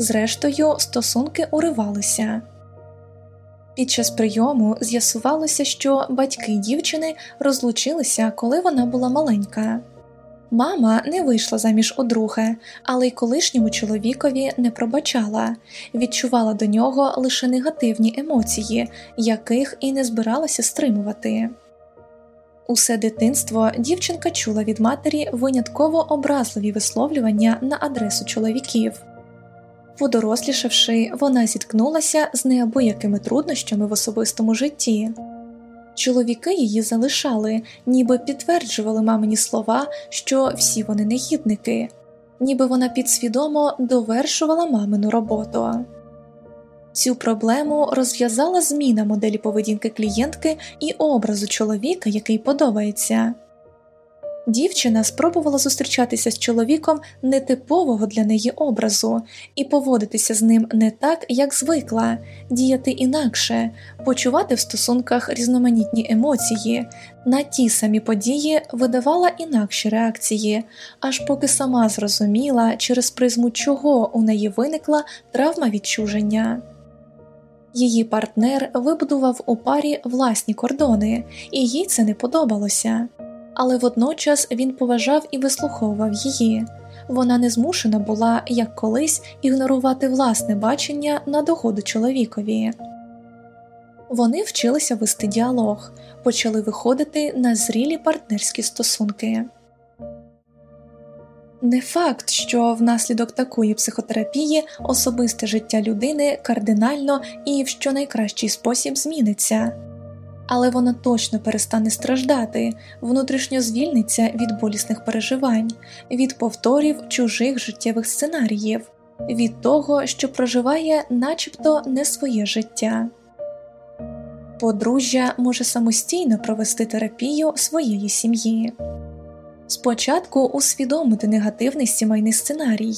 Зрештою, стосунки уривалися. Під час прийому з'ясувалося, що батьки дівчини розлучилися, коли вона була маленька. Мама не вийшла заміж у друге, але й колишньому чоловікові не пробачала, відчувала до нього лише негативні емоції, яких і не збиралася стримувати. Усе дитинство дівчинка чула від матері винятково образливі висловлювання на адресу чоловіків. Подорослішавши, вона зіткнулася з неабиякими труднощами в особистому житті. Чоловіки її залишали, ніби підтверджували мамині слова, що всі вони негідники, ніби вона підсвідомо довершувала мамину роботу. Цю проблему розв'язала зміна моделі поведінки клієнтки і образу чоловіка, який подобається. Дівчина спробувала зустрічатися з чоловіком нетипового для неї образу і поводитися з ним не так, як звикла, діяти інакше, почувати в стосунках різноманітні емоції, на ті самі події видавала інакші реакції, аж поки сама зрозуміла, через призму чого у неї виникла травма відчуження. Її партнер вибудував у парі власні кордони, і їй це не подобалося але водночас він поважав і вислуховував її. Вона не змушена була, як колись, ігнорувати власне бачення на догоду чоловікові. Вони вчилися вести діалог, почали виходити на зрілі партнерські стосунки. Не факт, що внаслідок такої психотерапії особисте життя людини кардинально і в щонайкращий спосіб зміниться але вона точно перестане страждати, внутрішньо звільниться від болісних переживань, від повторів чужих життєвих сценаріїв, від того, що проживає начебто не своє життя. Подружжя може самостійно провести терапію своєї сім'ї. Спочатку усвідомити негативний сімейний сценарій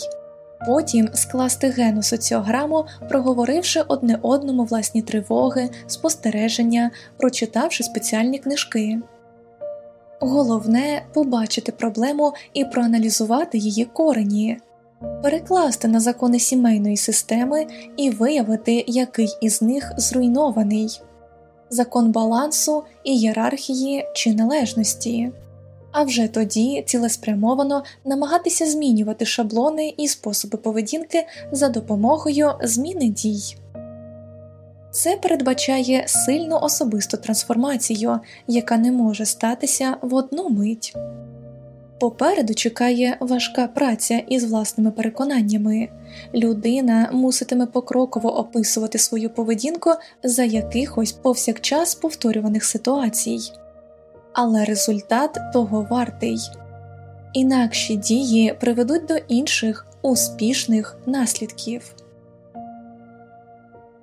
потім скласти гену соціограму, проговоривши одне одному власні тривоги, спостереження, прочитавши спеціальні книжки. Головне побачити проблему і проаналізувати її корені, перекласти на закони сімейної системи і виявити, який із них зруйнований закон балансу, ієрархії чи належності а вже тоді цілеспрямовано намагатися змінювати шаблони і способи поведінки за допомогою зміни дій. Це передбачає сильну особисту трансформацію, яка не може статися в одну мить. Попереду чекає важка праця із власними переконаннями людина муситиме покроково описувати свою поведінку за якихось повсякчас повторюваних ситуацій але результат того вартий. Інакші дії приведуть до інших успішних наслідків.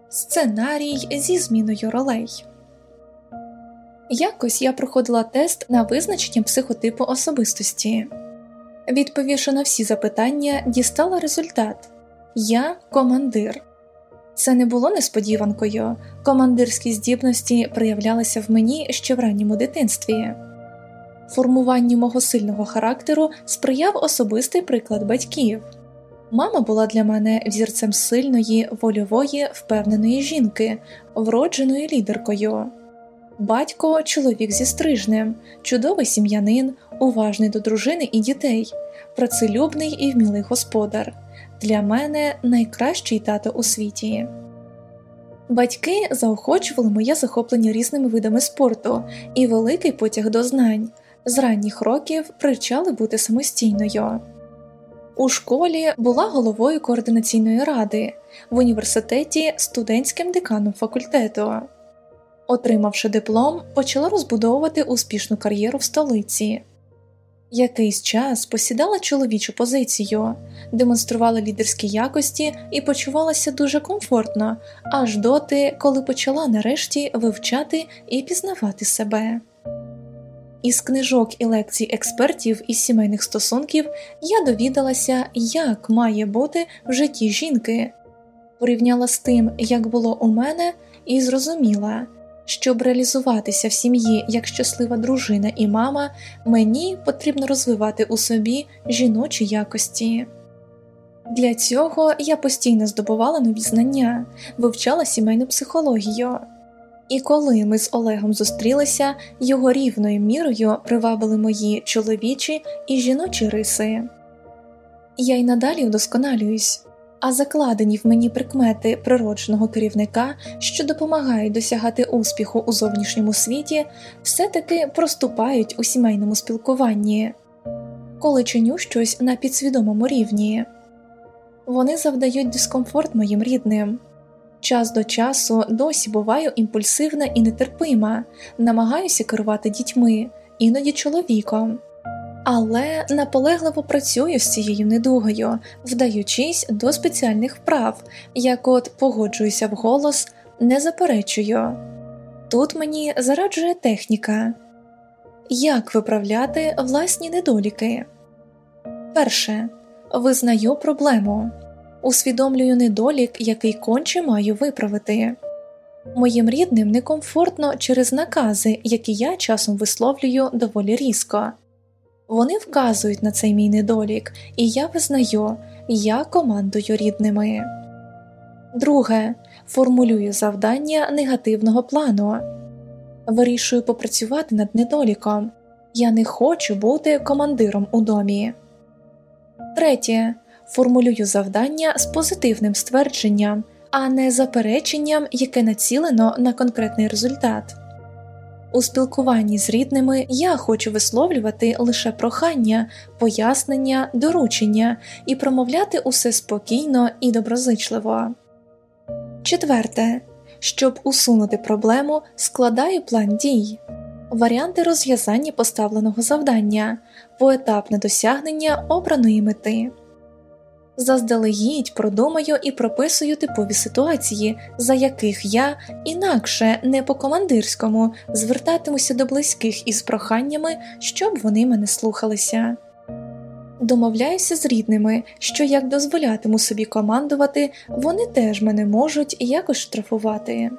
Сценарій зі зміною ролей Якось я проходила тест на визначення психотипу особистості. Відповівши на всі запитання, дістала результат Я командир. Це не було несподіванкою, командирські здібності проявлялися в мені ще в ранньому дитинстві. Формуванню мого сильного характеру сприяв особистий приклад батьків. Мама була для мене взірцем сильної, вольової, впевненої жінки, вродженою лідеркою. Батько чоловік зі стрижнем, чудовий сім'янин, уважний до дружини і дітей, працелюбний і вмілий господар для мене найкращий тато у світі. Батьки заохочували моє захоплення різними видами спорту і великий потяг до знань, з ранніх років привчали бути самостійною. У школі була головою координаційної ради, в університеті студентським деканом факультету. Отримавши диплом, почала розбудовувати успішну кар'єру в столиці. Якийсь час посідала чоловічу позицію, демонструвала лідерські якості і почувалася дуже комфортно, аж доти, коли почала нарешті вивчати і пізнавати себе. Із книжок і лекцій експертів із сімейних стосунків я довідалася, як має бути в житті жінки, порівняла з тим, як було у мене, і зрозуміла. Щоб реалізуватися в сім'ї як щаслива дружина і мама, мені потрібно розвивати у собі жіночі якості. Для цього я постійно здобувала нові знання, вивчала сімейну психологію. І коли ми з Олегом зустрілися, його рівною мірою привабили мої чоловічі і жіночі риси. Я й надалі вдосконалююсь, а закладені в мені прикмети природженого керівника, що допомагають досягати успіху у зовнішньому світі, все таки проступають у сімейному спілкуванні, коли чиню щось на підсвідомому рівні. Вони завдають дискомфорт моїм рідним. Час до часу досі буваю імпульсивна і нетерпима, намагаюся керувати дітьми, іноді чоловіком, але наполегливо працюю з цією недугою, вдаючись до спеціальних вправ, як от погоджуюся вголос, не заперечую. Тут мені зараджує техніка як виправляти власні недоліки. Перше визнаю проблему усвідомлюю недолік, який конче маю виправити. Моїм рідним некомфортно через накази, які я часом висловлюю доволі різко. Вони вказують на цей мій недолік, і я визнаю, я командую рідними. Друге формулюю завдання негативного плану, вирішую попрацювати над недоліком. Я не хочу бути командиром у домі. Третє формулюю завдання з позитивним ствердженням, а не запереченням, яке націлено на конкретний результат. У спілкуванні з рідними я хочу висловлювати лише прохання, пояснення, доручення і промовляти усе спокійно і доброзичливо. Четверте. Щоб усунути проблему, складаю план дій, варіанти розв'язання поставленого завдання, поетапне досягнення обраної мети заздалегідь продумаю і прописую типові ситуації, за яких я інакше не по командирському звертатимуся до близьких із проханнями, щоб вони мене слухалися. Домовляюся з рідними, що як дозволятиму собі командувати, вони теж мене можуть якось штрафувати.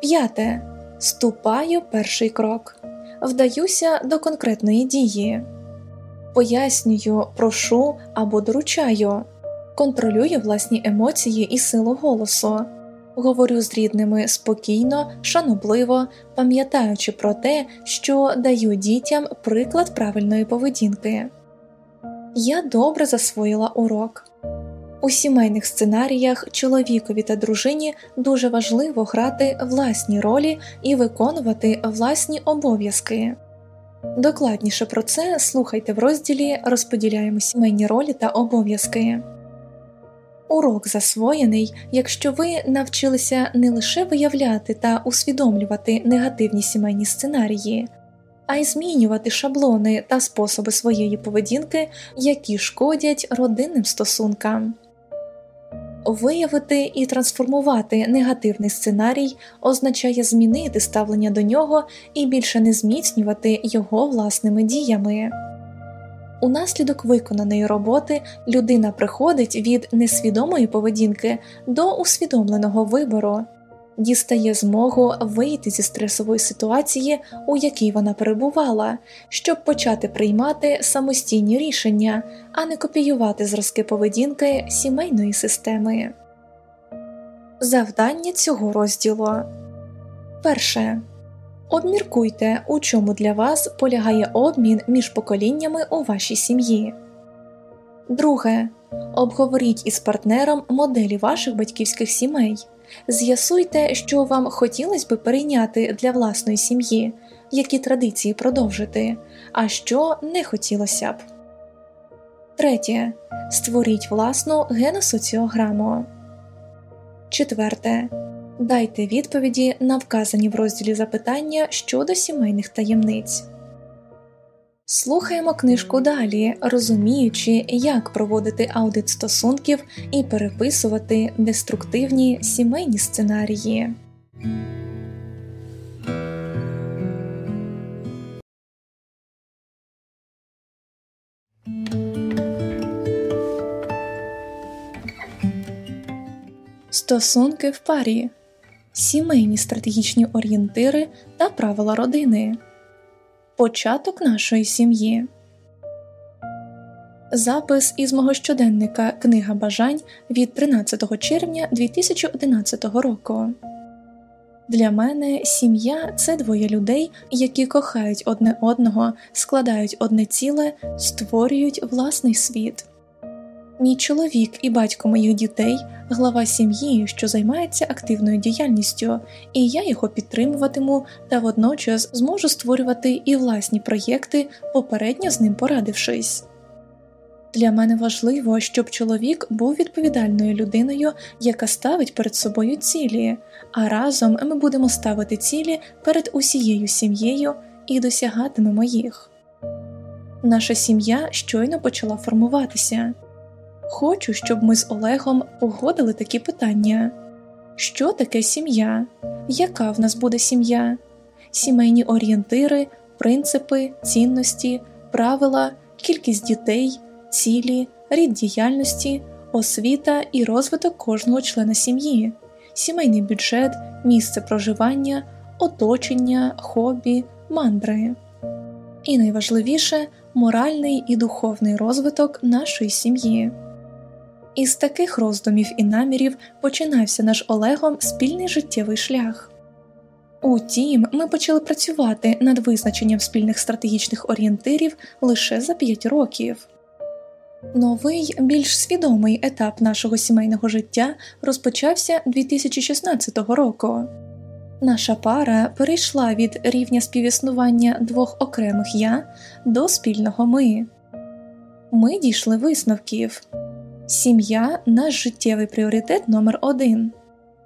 П'яте. Ступаю перший крок. Вдаюся до конкретної дії пояснюю, прошу або доручаю, контролюю власні емоції і силу голосу, говорю з рідними спокійно, шанобливо, пам'ятаючи про те, що даю дітям приклад правильної поведінки. Я добре засвоїла урок. У сімейних сценаріях чоловікові та дружині дуже важливо грати власні ролі і виконувати власні обов'язки. Докладніше про це слухайте в розділі Розподіляємо сімейні ролі та обов'язки. Урок засвоєний, якщо ви навчилися не лише виявляти та усвідомлювати негативні сімейні сценарії, а й змінювати шаблони та способи своєї поведінки, які шкодять родинним стосункам. Виявити і трансформувати негативний сценарій означає змінити ставлення до нього і більше не зміцнювати його власними діями. Унаслідок виконаної роботи людина приходить від несвідомої поведінки до усвідомленого вибору, дістає змогу вийти зі стресової ситуації, у якій вона перебувала, щоб почати приймати самостійні рішення, а не копіювати зразки поведінки сімейної системи. Завдання цього розділу перше. Обміркуйте, у чому для вас полягає обмін між поколіннями у вашій сім'ї. Друге. Обговоріть із партнером моделі ваших батьківських сімей. З'ясуйте, що вам хотілося би перейняти для власної сім'ї, які традиції продовжити, а що не хотілося б. Третє. Створіть власну геносоціограму. Четверте. Дайте відповіді на вказані в розділі запитання щодо сімейних таємниць. Слухаємо книжку далі, розуміючи, як проводити аудит стосунків і переписувати деструктивні сімейні сценарії. Стосунки в парі, сімейні стратегічні орієнтири та правила родини початок нашої сім'ї. Запис із мого щоденника Книга бажань від 13 червня 2011 року. Для мене сім'я це двоє людей, які кохають одне одного, складають одне ціле, створюють власний світ. Мій чоловік і батько моїх дітей, глава сім'ї, що займається активною діяльністю, і я його підтримуватиму та водночас зможу створювати і власні проєкти, попередньо з ним порадившись. Для мене важливо, щоб чоловік був відповідальною людиною, яка ставить перед собою цілі, а разом ми будемо ставити цілі перед усією сім'єю і досягатимемо їх. Наша сім'я щойно почала формуватися. Хочу, щоб ми з Олегом погодили такі питання: що таке сім'я, яка в нас буде сім'я, сімейні орієнтири, принципи, цінності, правила, кількість дітей цілі, рід діяльності, освіта і розвиток кожного члена сім'ї, сімейний бюджет, місце проживання, оточення, хобі, мандри. І найважливіше моральний і духовний розвиток нашої сім'ї. Із таких роздумів і намірів починався наш Олегом спільний життєвий шлях. Утім, ми почали працювати над визначенням спільних стратегічних орієнтирів лише за 5 років. Новий, більш свідомий етап нашого сімейного життя розпочався 2016 року. Наша пара перейшла від рівня співіснування двох окремих я до спільного ми. Ми дійшли висновків сім'я наш життєвий пріоритет номер один.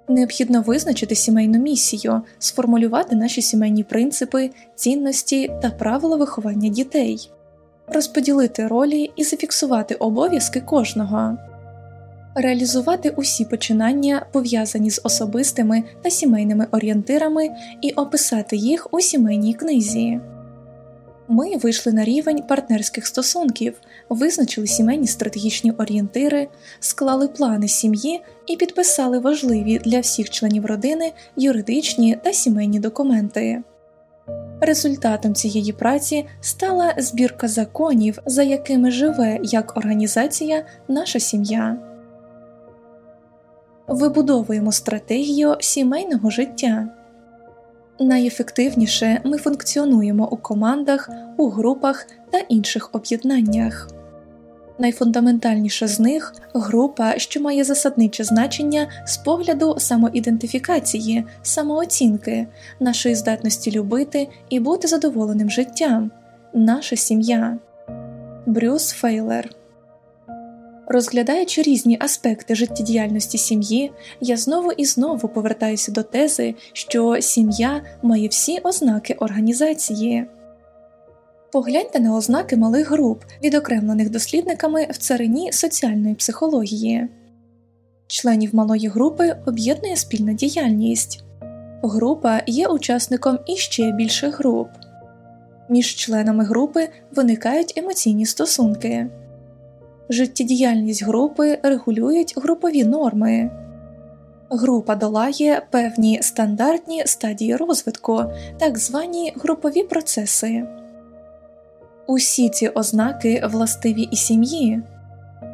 Необхідно визначити сімейну місію, сформулювати наші сімейні принципи, цінності та правила виховання дітей розподілити ролі і зафіксувати обов'язки кожного, реалізувати усі починання, пов'язані з особистими та сімейними орієнтирами, і описати їх у сімейній книзі. Ми вийшли на рівень партнерських стосунків, визначили сімейні стратегічні орієнтири, склали плани сім'ї і підписали важливі для всіх членів родини юридичні та сімейні документи. Результатом цієї праці стала збірка законів, за якими живе як організація наша сім'я. Вибудовуємо стратегію сімейного життя. Найефективніше ми функціонуємо у командах, у групах та інших об'єднаннях. Найфундаментальніша з них група, що має засадниче значення з погляду самоідентифікації, самооцінки, нашої здатності любити і бути задоволеним життям, наша сім'я. Брюс Фейлер Розглядаючи різні аспекти життєдіяльності сім'ї, я знову і знову повертаюся до тези, що сім'я має всі ознаки організації. Погляньте на ознаки малих груп, відокремлених дослідниками в царині соціальної психології. Членів малої групи об'єднує спільна діяльність. Група є учасником іще більших груп. Між членами групи виникають емоційні стосунки. Життєдіяльність групи регулюють групові норми. Група долає певні стандартні стадії розвитку, так звані групові процеси. Усі ці ознаки властиві і сім'ї.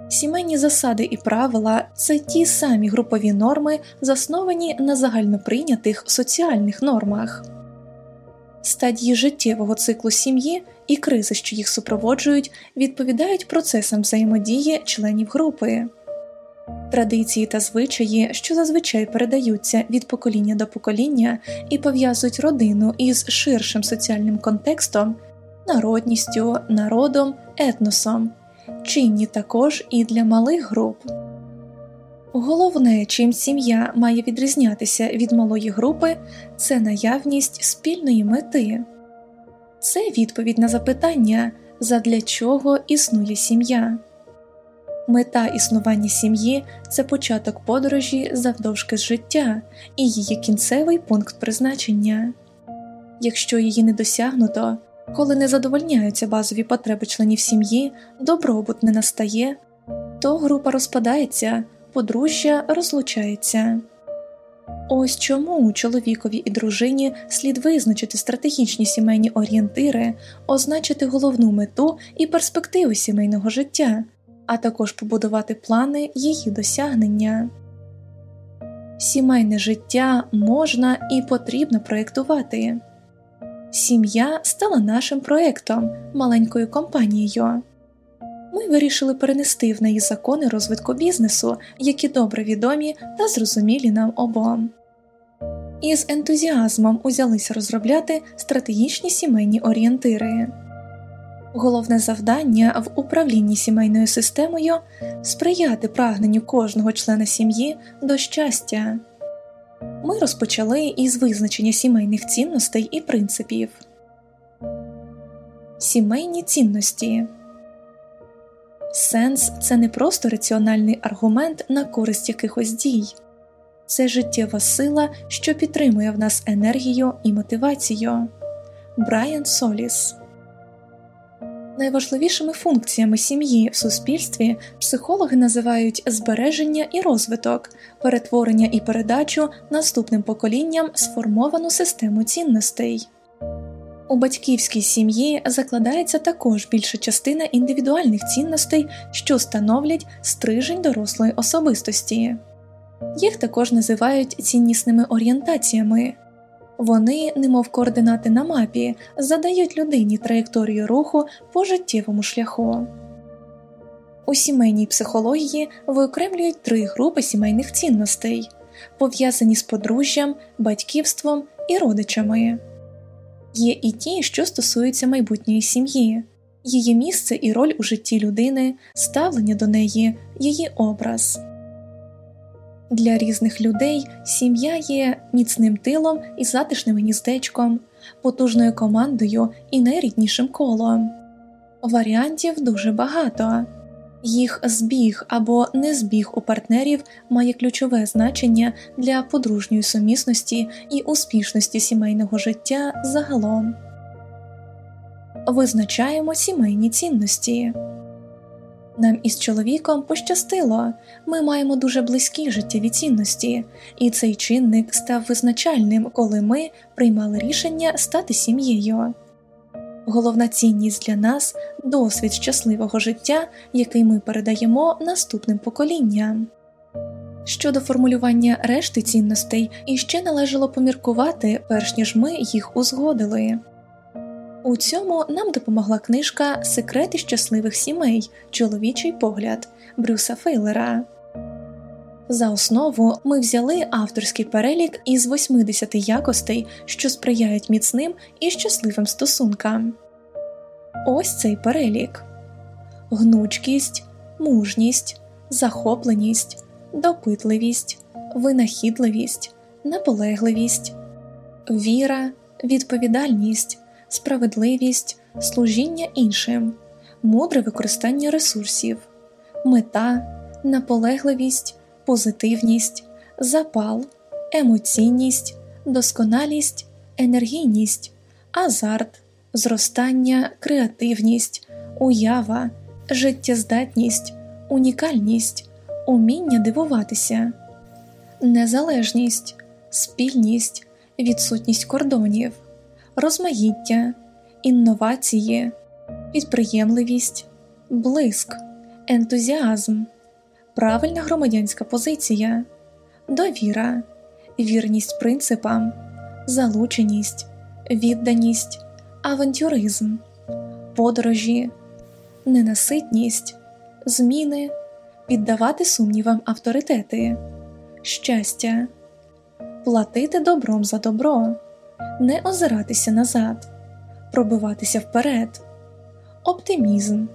Сімейні засади і правила це ті самі групові норми, засновані на загальноприйнятих соціальних нормах. Стадії життєвого циклу сім'ї і кризи, що їх супроводжують, відповідають процесам взаємодії членів групи. Традиції та звичаї, що зазвичай передаються від покоління до покоління і пов'язують родину із ширшим соціальним контекстом, народністю, народом, етносом, чинні також і для малих груп. Головне, чим сім'я має відрізнятися від малої групи, це наявність спільної мети, це відповідь на запитання, задля чого існує сім'я. Мета існування сім'ї це початок подорожі завдовжки з життя і її кінцевий пункт призначення. Якщо її не досягнуто, коли не задовольняються базові потреби членів сім'ї, добробут не настає, то група розпадається, подружжя розлучається. Ось чому чоловікові і дружині слід визначити стратегічні сімейні орієнтири, означити головну мету і перспективи сімейного життя, а також побудувати плани її досягнення. Сімейне життя можна і потрібно проєктувати. Сім'я стала нашим проєктом, маленькою компанією. Ми вирішили перенести в неї закони розвитку бізнесу, які добре відомі та зрозумілі нам обом. І з ентузіазмом узялися розробляти стратегічні сімейні орієнтири. Головне завдання в управлінні сімейною системою сприяти прагненню кожного члена сім'ї до щастя. Ми розпочали із визначення сімейних цінностей і принципів. Сімейні цінності Сенс це не просто раціональний аргумент на користь якихось дій, це життєва сила, що підтримує в нас енергію і мотивацію. Брайан Соліс Найважливішими функціями сім'ї в суспільстві психологи називають збереження і розвиток, перетворення і передачу наступним поколінням сформовану систему цінностей. У батьківській сім'ї закладається також більша частина індивідуальних цінностей, що становлять стрижень дорослої особистості. Їх також називають ціннісними орієнтаціями. Вони, немов координати на мапі, задають людині траєкторію руху по життєвому шляху. У сімейній психології виокремлюють три групи сімейних цінностей, пов'язані з подружжям, батьківством і родичами. Є і ті, що стосуються майбутньої сім'ї, її місце і роль у житті людини, ставлення до неї, її образ. Для різних людей сім'я є міцним тилом і затишним гніздечком, потужною командою і найріднішим колом. Варіантів дуже багато, їх збіг або незбіг у партнерів має ключове значення для подружньої сумісності і успішності сімейного життя загалом. Визначаємо сімейні цінності. Нам із чоловіком пощастило, ми маємо дуже близькі життєві цінності, і цей чинник став визначальним, коли ми приймали рішення стати сім'єю. Головна цінність для нас досвід щасливого життя, який ми передаємо наступним поколінням. Щодо формулювання решти цінностей іще належало поміркувати, перш ніж ми їх узгодили. У цьому нам допомогла книжка Секрети щасливих сімей, чоловічий погляд Брюса Фейлера. За основу ми взяли авторський перелік із 80 якостей, що сприяють міцним і щасливим стосункам. Ось цей перелік гнучкість, мужність, захопленість, допитливість, винахідливість, наполегливість, віра, відповідальність справедливість, служіння іншим, мудре використання ресурсів, мета, наполегливість, позитивність, запал, емоційність, досконалість, енергійність, азарт, зростання, креативність, уява, життєздатність, унікальність, уміння дивуватися, незалежність, спільність, відсутність кордонів розмаїття, інновації, підприємливість, блиск, ентузіазм, правильна громадянська позиція, довіра, вірність принципам, залученість, відданість, авантюризм, подорожі, ненаситність, зміни, піддавати сумнівам авторитети, щастя, платити добром за добро не озиратися назад, пробиватися вперед, оптимізм,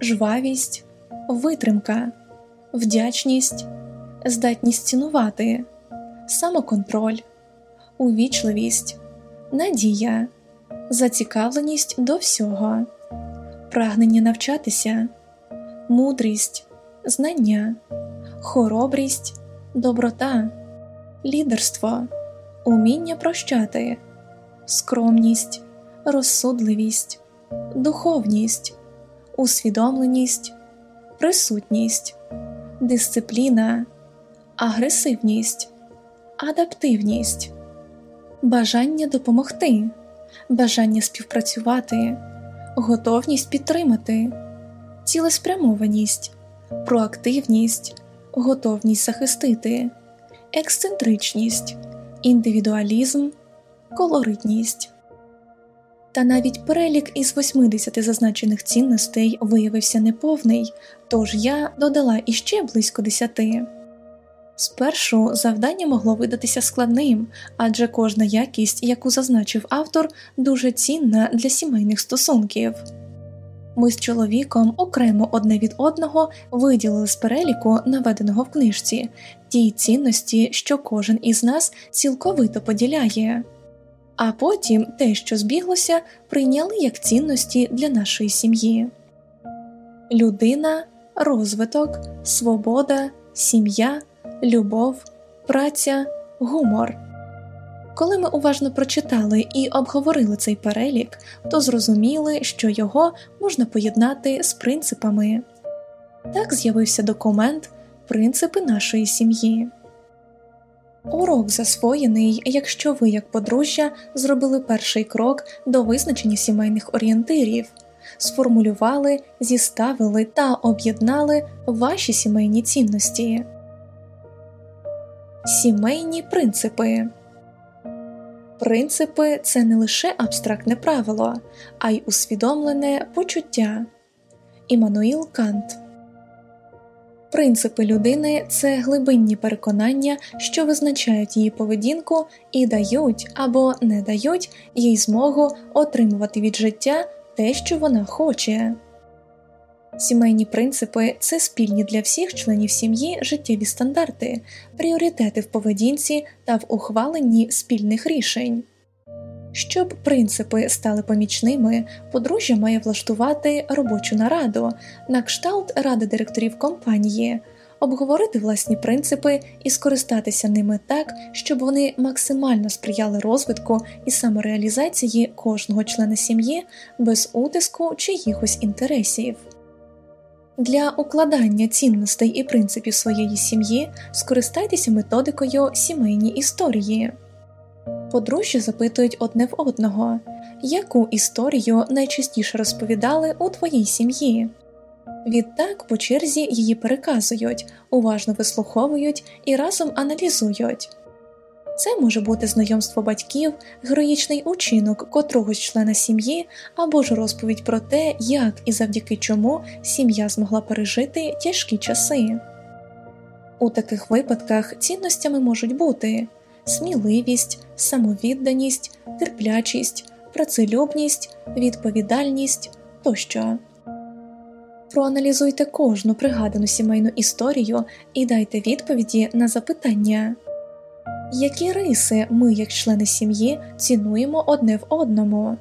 жвавість, витримка, вдячність, здатність цінувати, самоконтроль, увічливість, надія, зацікавленість до всього, прагнення навчатися, мудрість, знання, хоробрість, доброта, лідерство уміння прощати, скромність, розсудливість, духовність, усвідомленість, присутність, дисципліна, агресивність, адаптивність, бажання допомогти, бажання співпрацювати, готовність підтримати, цілеспрямованість, проактивність, готовність захистити, ексцентричність, індивідуалізм, колоритність. Та навіть перелік із 80 зазначених цінностей виявився неповний, тож я додала іще близько 10. Спершу завдання могло видатися складним, адже кожна якість, яку зазначив автор, дуже цінна для сімейних стосунків. Ми з чоловіком окремо одне від одного виділили з переліку, наведеного в книжці, ті цінності, що кожен із нас цілковито поділяє, а потім те, що збіглося, прийняли як цінності для нашої сім'ї. Людина, розвиток, свобода, сім'я любов, праця, гумор. Коли ми уважно прочитали і обговорили цей перелік, то зрозуміли, що його можна поєднати з принципами. Так з'явився документ Принципи нашої сім'ї. Урок засвоєний, якщо ви, як подружжя, зробили перший крок до визначення сімейних орієнтирів, сформулювали, зіставили та об'єднали ваші сімейні цінності. Сімейні принципи Принципи це не лише абстрактне правило, а й усвідомлене почуття. Іммануїл Кант Принципи людини це глибинні переконання, що визначають її поведінку і дають або не дають їй змогу отримувати від життя те, що вона хоче. Сімейні принципи це спільні для всіх членів сім'ї життєві стандарти, пріоритети в поведінці та в ухваленні спільних рішень. Щоб принципи стали помічними, подружжя має влаштувати робочу нараду на кшталт ради директорів компанії, обговорити власні принципи і скористатися ними так, щоб вони максимально сприяли розвитку і самореалізації кожного члена сім'ї без утиску чиїхось інтересів. Для укладання цінностей і принципів своєї сім'ї скористайтеся методикою сімейні історії. Подружжя запитують одне в одного, яку історію найчастіше розповідали у твоїй сім'ї. Відтак по черзі її переказують, уважно вислуховують і разом аналізують. Це може бути знайомство батьків, героїчний учинок котрогось члена сім'ї або ж розповідь про те, як і завдяки чому сім'я змогла пережити тяжкі часи. У таких випадках цінностями можуть бути сміливість, самовідданість, терплячість, працелюбність, відповідальність тощо. Проаналізуйте кожну пригадану сімейну історію і дайте відповіді на запитання. Які риси ми, як члени сім'ї, цінуємо одне в одному?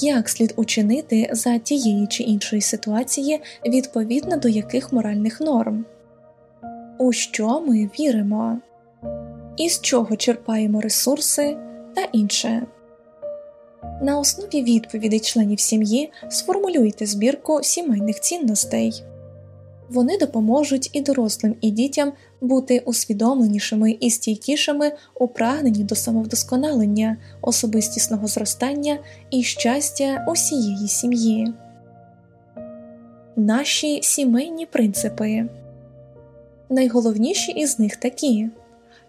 Як слід учинити за тієї чи іншої ситуації відповідно до яких моральних норм? У що ми віримо? Із чого черпаємо ресурси та інше? На основі відповідей членів сім'ї сформулюйте збірку сімейних цінностей. Вони допоможуть і дорослим, і дітям бути усвідомленішими і стійкішими у прагненні до самовдосконалення, особистісного зростання і щастя усієї сім'ї. Наші сімейні принципи найголовніші із них такі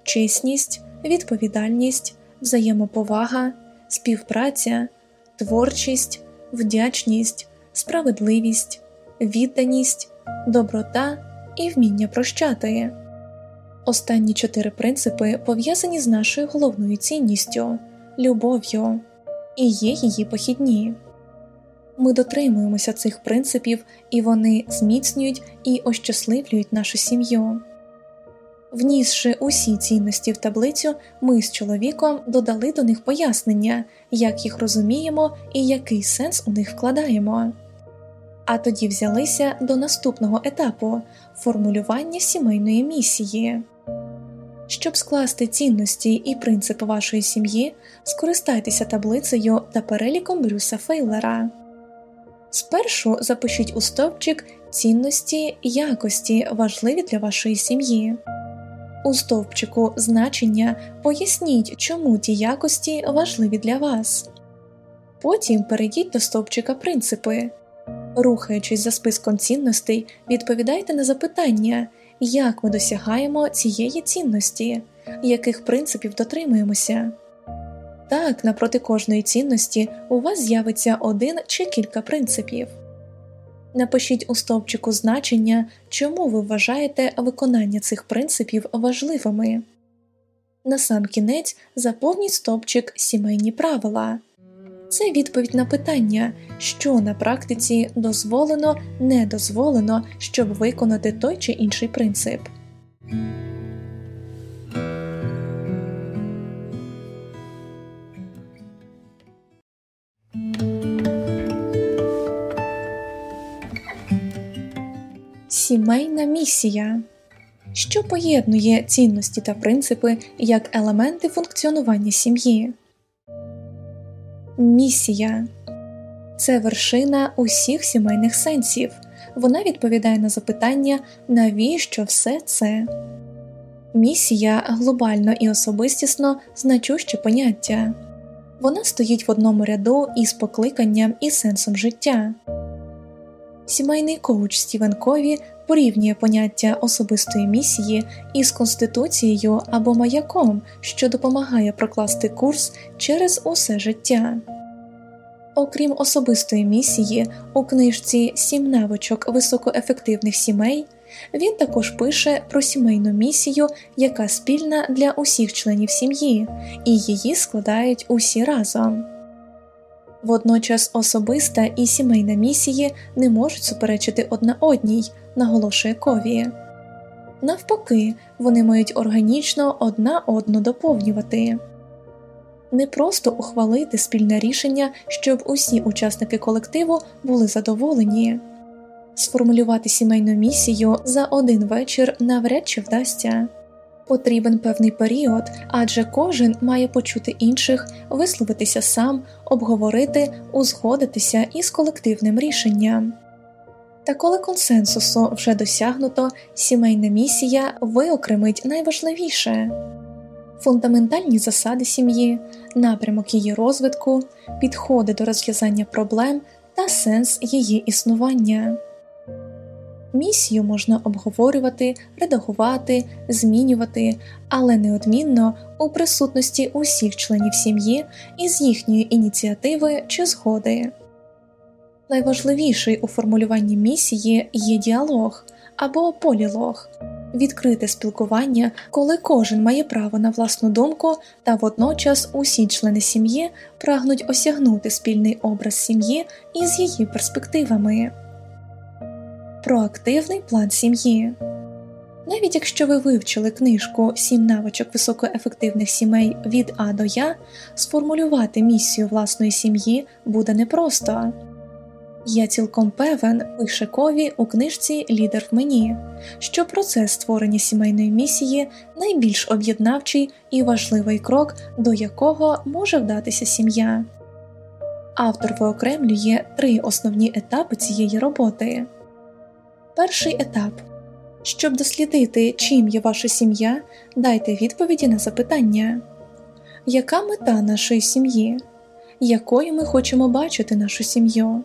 чесність, відповідальність, взаємоповага, співпраця, творчість, вдячність, справедливість, відданість доброта і вміння прощати. Останні чотири принципи пов'язані з нашою головною цінністю любов'ю і є її похідні. Ми дотримуємося цих принципів, і вони зміцнюють і ощасливлюють нашу сім'ю. Внісши усі цінності в таблицю, ми з чоловіком додали до них пояснення, як їх розуміємо і який сенс у них вкладаємо а тоді взялися до наступного етапу формулювання сімейної місії. Щоб скласти цінності і принципи вашої сім'ї, скористайтеся таблицею та переліком Брюса Фейлера. Спершу запишіть у стовпчик цінності якості важливі для вашої сім'ї. У стовпчику значення поясніть, чому ті якості важливі для вас. Потім перейдіть до стовпчика принципи. Рухаючись за списком цінностей, відповідайте на запитання, як ми досягаємо цієї цінності, яких принципів дотримуємося. Так, напроти кожної цінності у вас з'явиться один чи кілька принципів. Напишіть у стовпчику значення, чому ви вважаєте виконання цих принципів важливими. Насамкінець заповніть стовпчик сімейні правила. Це відповідь на питання, що на практиці дозволено, не дозволено, щоб виконати той чи інший принцип. Сімейна місія, що поєднує цінності та принципи як елементи функціонування сім'ї. Місія це вершина усіх сімейних сенсів. Вона відповідає на запитання, навіщо все це. Місія глобально і особистісно значуще поняття. Вона стоїть в одному ряду із покликанням і сенсом життя. Сімейний коуч Стівен Кові порівнює поняття особистої місії із конституцією або маяком, що допомагає прокласти курс через усе життя. Окрім особистої місії, у книжці Сім навичок високоефективних сімей він також пише про сімейну місію, яка спільна для усіх членів сім'ї, і її складають усі разом. Водночас особиста і сімейна місії не можуть суперечити одна одній, наголошує Кові. Навпаки, вони мають органічно одна одну доповнювати. Не просто ухвалити спільне рішення, щоб усі учасники колективу були задоволені, сформулювати сімейну місію за один вечір навряд чи вдасться. Потрібен певний період, адже кожен має почути інших, висловитися сам, обговорити, узгодитися із колективним рішенням. Та коли консенсусу вже досягнуто, сімейна місія виокремить найважливіше фундаментальні засади сім'ї, напрямок її розвитку, підходи до розв'язання проблем та сенс її існування. Місію можна обговорювати, редагувати, змінювати, але неодмінно у присутності усіх членів сім'ї із їхньої ініціативи чи згоди. Найважливіший у формулюванні місії є діалог або полілог, відкрите спілкування, коли кожен має право на власну думку, та водночас усі члени сім'ї прагнуть осягнути спільний образ сім'ї із її перспективами. Проактивний план сім'ї. Навіть якщо ви вивчили книжку Сім навичок високоефективних сімей від А до Я, сформулювати місію власної сім'ї буде непросто. Я цілком певен, пише Кові у книжці Лідер в мені, що процес створення сімейної місії найбільш об'єднавчий і важливий крок, до якого може вдатися сім'я. Автор виокремлює три основні етапи цієї роботи. Перший етап. Щоб дослідити, чим є ваша сім'я, дайте відповіді на запитання. Яка мета нашої сім'ї, якою ми хочемо бачити нашу сім'ю,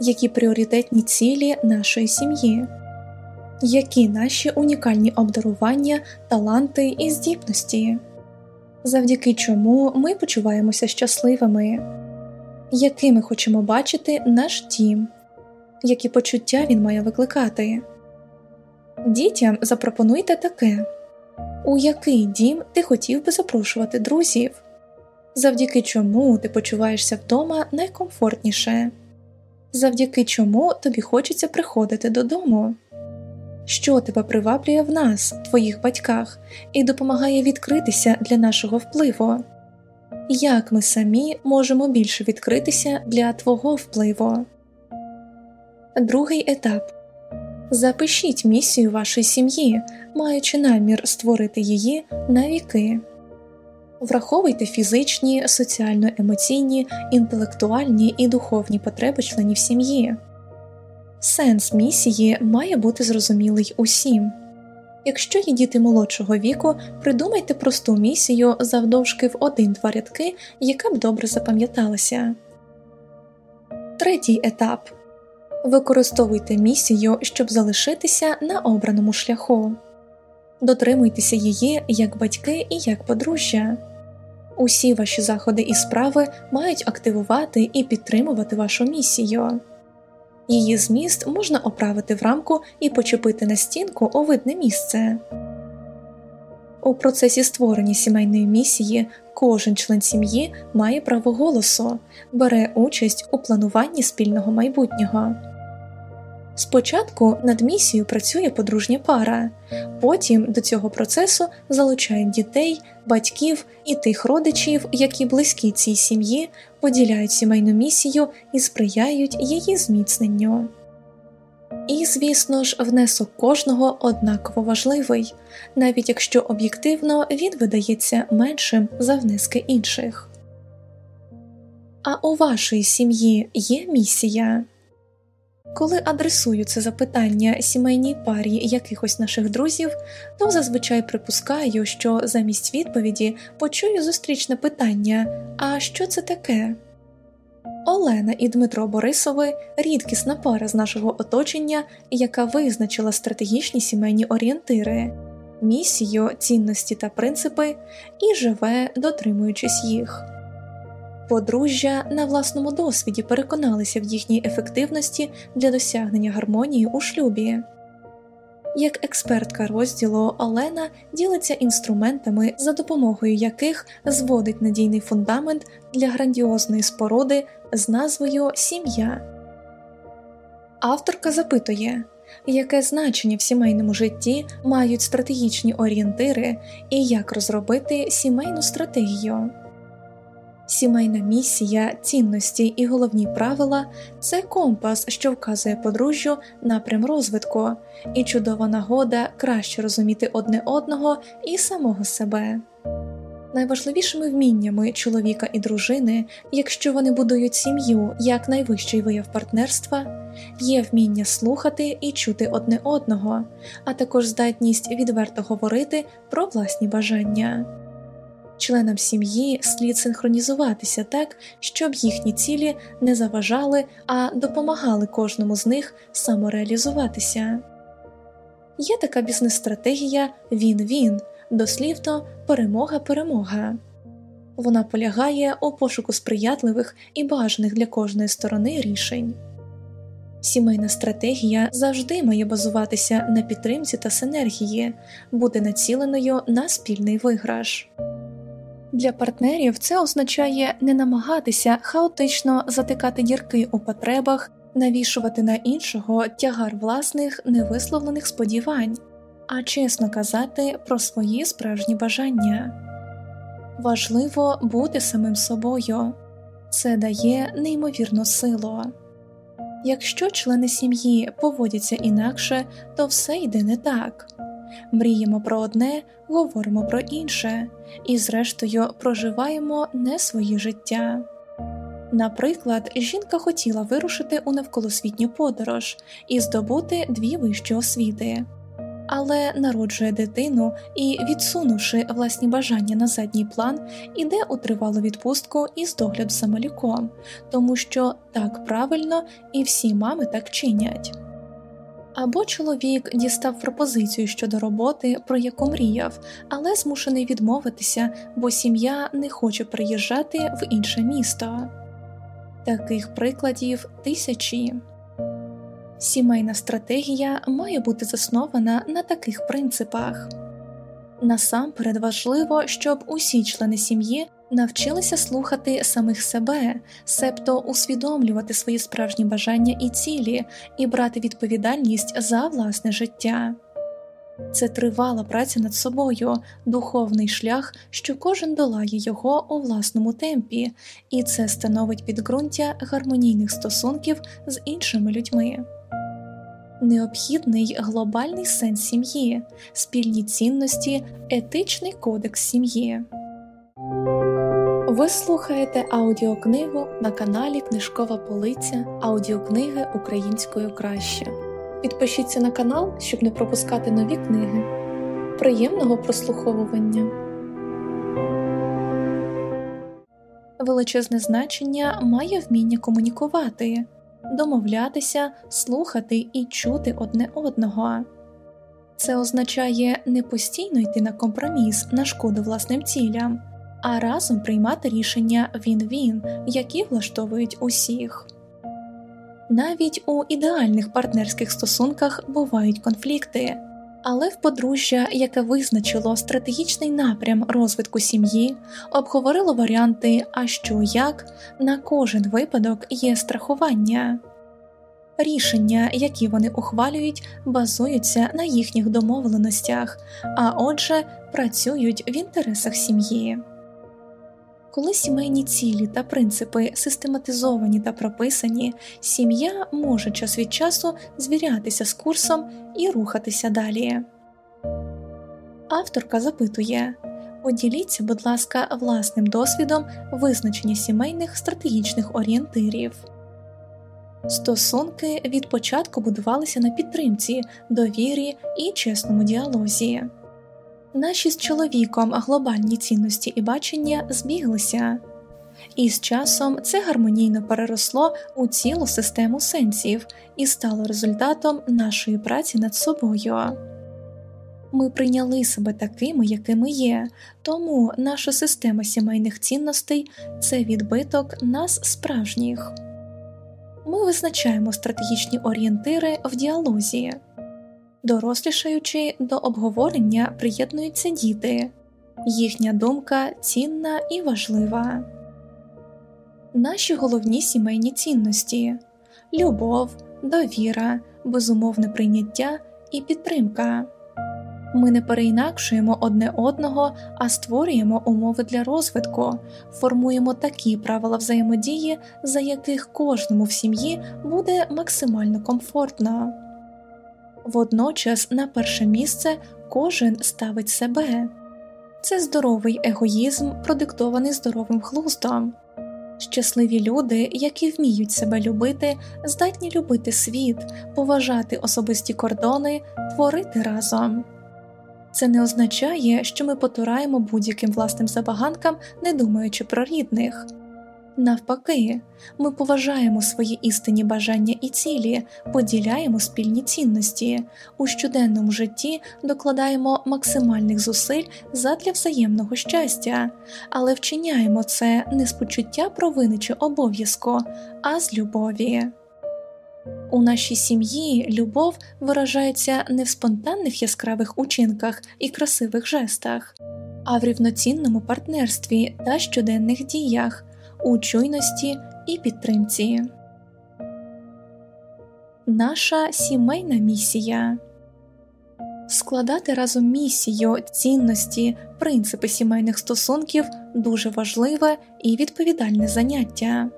які пріоритетні цілі нашої сім'ї, які наші унікальні обдарування, таланти і здібності, завдяки чому ми почуваємося щасливими, якими хочемо бачити наш дім, які почуття він має викликати. Дітям запропонуйте таке. У який дім ти хотів би запрошувати друзів, завдяки чому ти почуваєшся вдома найкомфортніше, завдяки чому тобі хочеться приходити додому, що тебе приваблює в нас, твоїх батьках, і допомагає відкритися для нашого впливу, як ми самі можемо більше відкритися для твого впливу. Другий етап Запишіть місію вашої сім'ї, маючи намір створити її на віки. Враховуйте фізичні, соціально-емоційні, інтелектуальні і духовні потреби членів сім'ї. Сенс місії має бути зрозумілий усім. Якщо є діти молодшого віку, придумайте просту місію завдовжки в один-два рядки, яка б добре запам'яталася. Третій етап використовуйте місію, щоб залишитися на обраному шляху, дотримуйтеся її як батьки і як подружжя. Усі ваші заходи і справи мають активувати і підтримувати вашу місію. Її зміст можна оправити в рамку і почепити на стінку у видне місце. У процесі створення сімейної місії кожен член сім'ї має право голосу, бере участь у плануванні спільного майбутнього. Спочатку над місією працює подружня пара, потім до цього процесу залучають дітей, батьків і тих родичів, які близькі цій сім'ї, поділяють сімейну місію і сприяють її зміцненню. І, звісно ж, внесок кожного однаково важливий, навіть якщо об'єктивно він видається меншим за внески інших. А у вашої сім'ї є місія? Коли адресую це запитання сімейній парі якихось наших друзів, то зазвичай припускаю, що замість відповіді почую зустрічне питання: а що це таке? Олена і Дмитро Борисови рідкісна пара з нашого оточення, яка визначила стратегічні сімейні орієнтири, місію, цінності та принципи і живе, дотримуючись їх. Подружжя на власному досвіді переконалися в їхній ефективності для досягнення гармонії у шлюбі. Як експертка розділу Олена ділиться інструментами, за допомогою яких зводить надійний фундамент для грандіозної споруди з назвою Сім'я. Авторка запитує, яке значення в сімейному житті мають стратегічні орієнтири і як розробити сімейну стратегію. Сімейна місія, цінності і головні правила це компас, що вказує подружжю напрям розвитку, і чудова нагода краще розуміти одне одного і самого себе. Найважливішими вміннями чоловіка і дружини, якщо вони будують сім'ю як найвищий вияв партнерства, є вміння слухати і чути одне одного, а також здатність відверто говорити про власні бажання. Членам сім'ї слід синхронізуватися так, щоб їхні цілі не заважали, а допомагали кожному з них самореалізуватися. Є така бізнес-стратегія він-він, дослівно перемога-перемога. Вона полягає у пошуку сприятливих і бажаних для кожної сторони рішень. Сімейна стратегія завжди має базуватися на підтримці та синергії, бути націленою на спільний виграш. Для партнерів це означає не намагатися хаотично затикати дірки у потребах, навішувати на іншого тягар власних невисловлених сподівань, а чесно казати про свої справжні бажання. Важливо бути самим собою, це дає неймовірну силу. Якщо члени сім'ї поводяться інакше, то все йде не так. Мріємо про одне, говоримо про інше, і, зрештою, проживаємо не своє життя. Наприклад, жінка хотіла вирушити у навколосвітню подорож і здобути дві вищі освіти, але народжує дитину і, відсунувши власні бажання на задній план, іде у тривалу відпустку із догляд за малюком, тому що так правильно і всі мами так чинять. Або чоловік дістав пропозицію щодо роботи, про яку мріяв, але змушений відмовитися, бо сім'я не хоче приїжджати в інше місто. Таких прикладів тисячі. Сімейна стратегія має бути заснована на таких принципах. Насамперед важливо, щоб усі члени сім'ї навчилися слухати самих себе, себто усвідомлювати свої справжні бажання і цілі, і брати відповідальність за власне життя. Це тривала праця над собою, духовний шлях, що кожен долає його у власному темпі, і це становить підґрунтя гармонійних стосунків з іншими людьми. Необхідний глобальний сенс сім'ї, спільні цінності, етичний кодекс сім'ї. Ви слухаєте аудіокнигу на каналі Книжкова Полиця аудіокниги українською краще. Підпишіться на канал, щоб не пропускати нові книги. Приємного прослуховування. Величезне значення має вміння комунікувати, домовлятися, слухати і чути одне одного. Це означає не постійно йти на компроміс на шкоду власним цілям, а разом приймати рішення він-він, які влаштовують усіх. Навіть у ідеальних партнерських стосунках бувають конфлікти, але в подружжя, яке визначило стратегічний напрям розвитку сім'ї, обговорило варіанти, а що як, на кожен випадок є страхування. Рішення, які вони ухвалюють, базуються на їхніх домовленостях, а отже, працюють в інтересах сім'ї. Коли сімейні цілі та принципи систематизовані та прописані, сім'я може час від часу звірятися з курсом і рухатися далі. Авторка запитує поділіться, будь ласка, власним досвідом визначення сімейних стратегічних орієнтирів. Стосунки від початку будувалися на підтримці, довірі і чесному діалозі. Наші з чоловіком глобальні цінності і бачення збіглися, і з часом це гармонійно переросло у цілу систему сенсів і стало результатом нашої праці над собою. Ми прийняли себе такими, якими є, тому наша система сімейних цінностей це відбиток нас справжніх. Ми визначаємо стратегічні орієнтири в діалозі. Дорослішаючи до обговорення приєднуються діти, їхня думка цінна і важлива. Наші головні сімейні цінності любов, довіра, безумовне прийняття і підтримка. Ми не переінакшуємо одне одного, а створюємо умови для розвитку, формуємо такі правила взаємодії, за яких кожному в сім'ї буде максимально комфортно. Водночас на перше місце кожен ставить себе це здоровий егоїзм, продиктований здоровим хлустом. Щасливі люди, які вміють себе любити, здатні любити світ, поважати особисті кордони, творити разом. Це не означає, що ми потураємо будь-яким власним забаганкам, не думаючи про рідних. Навпаки, ми поважаємо свої істинні бажання і цілі, поділяємо спільні цінності, у щоденному житті докладаємо максимальних зусиль задля взаємного щастя, але вчиняємо це не з почуття провини чи обов'язку, а з любові. У нашій сім'ї любов виражається не в спонтанних яскравих учинках і красивих жестах, а в рівноцінному партнерстві та щоденних діях у чуйності і підтримці. Наша сімейна місія складати разом місію, цінності, принципи сімейних стосунків дуже важливе і відповідальне заняття.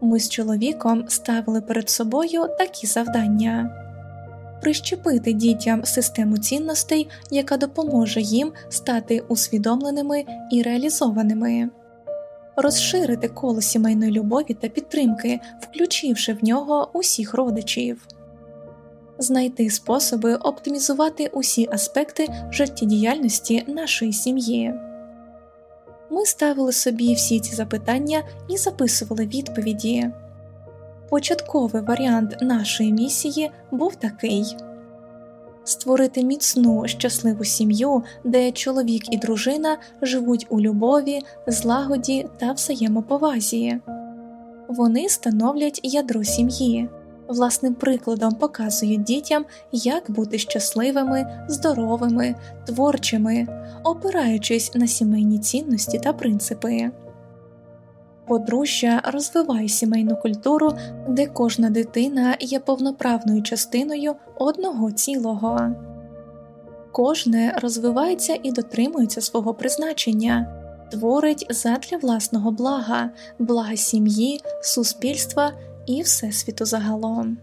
Ми з чоловіком ставили перед собою такі завдання прищепити дітям систему цінностей, яка допоможе їм стати усвідомленими і реалізованими розширити коло сімейної любові та підтримки, включивши в нього усіх родичів, знайти способи оптимізувати усі аспекти життєдіяльності нашої сім'ї. Ми ставили собі всі ці запитання і записували відповіді. Початковий варіант нашої місії був такий створити міцну щасливу сім'ю, де чоловік і дружина живуть у любові, злагоді та взаємоповазі. Вони становлять ядро сім'ї, власним прикладом показують дітям, як бути щасливими, здоровими, творчими, опираючись на сімейні цінності та принципи. Подружжя розвиває сімейну культуру, де кожна дитина є повноправною частиною одного цілого, кожне розвивається і дотримується свого призначення, творить задля власного блага, блага сім'ї, суспільства і всесвіту загалом.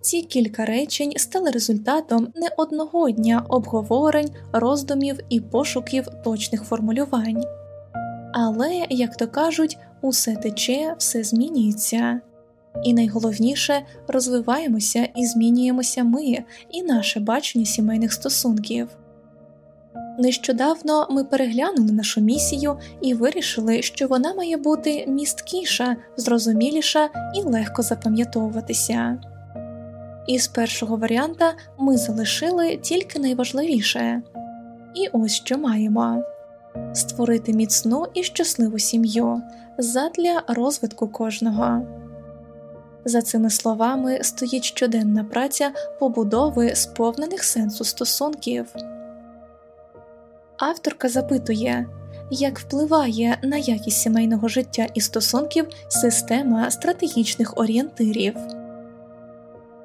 Ці кілька речень стали результатом не одного дня обговорень, роздумів і пошуків точних формулювань. Але, як то кажуть, усе тече, все змінюється, і найголовніше розвиваємося і змінюємося ми і наше бачення сімейних стосунків. Нещодавно ми переглянули нашу місію і вирішили, що вона має бути місткіша, зрозуміліша і легко запам'ятовуватися. Із першого варіанта ми залишили тільки найважливіше і ось що маємо створити міцну і щасливу сім'ю задля розвитку кожного. За цими словами стоїть щоденна праця побудови сповнених сенсу стосунків. Авторка запитує, як впливає на якість сімейного життя і стосунків система стратегічних орієнтирів.